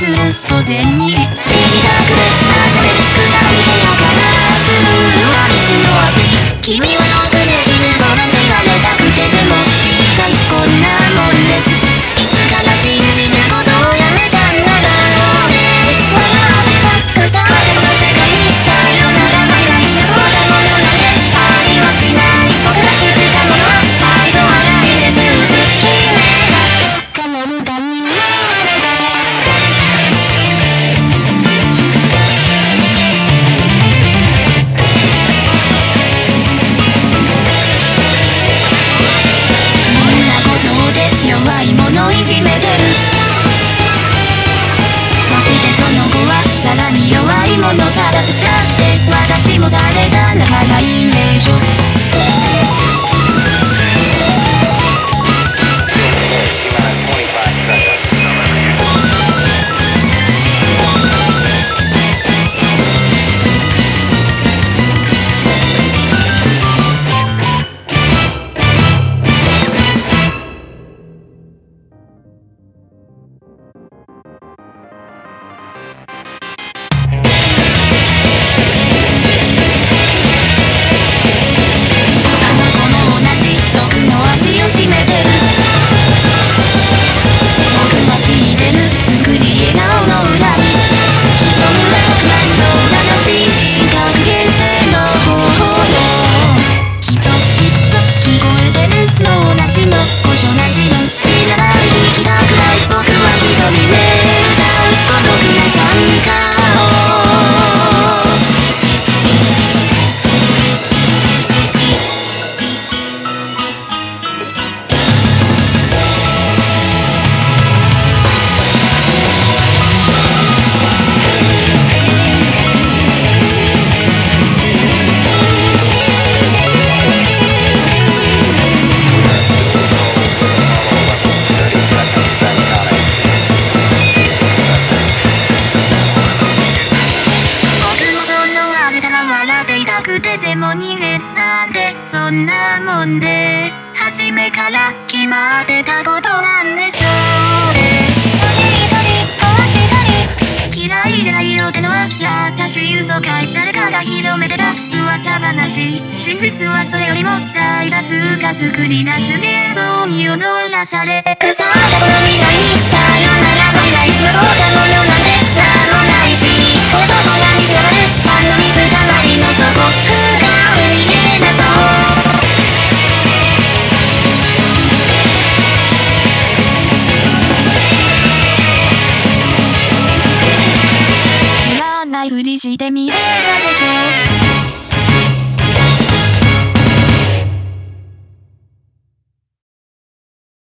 ずっと善にい者いじめてるら笑っていたくてでも逃げたってそんなもんで初めから決まってたことなんでしょうね一人壊したり嫌いじゃないよってのは優しい嘘かい誰かが広めてた噂話真実はそれよりも大多数が作り出す現像に踊らされ腐ったこの未来にさよならバイバイ無謀なもの never go.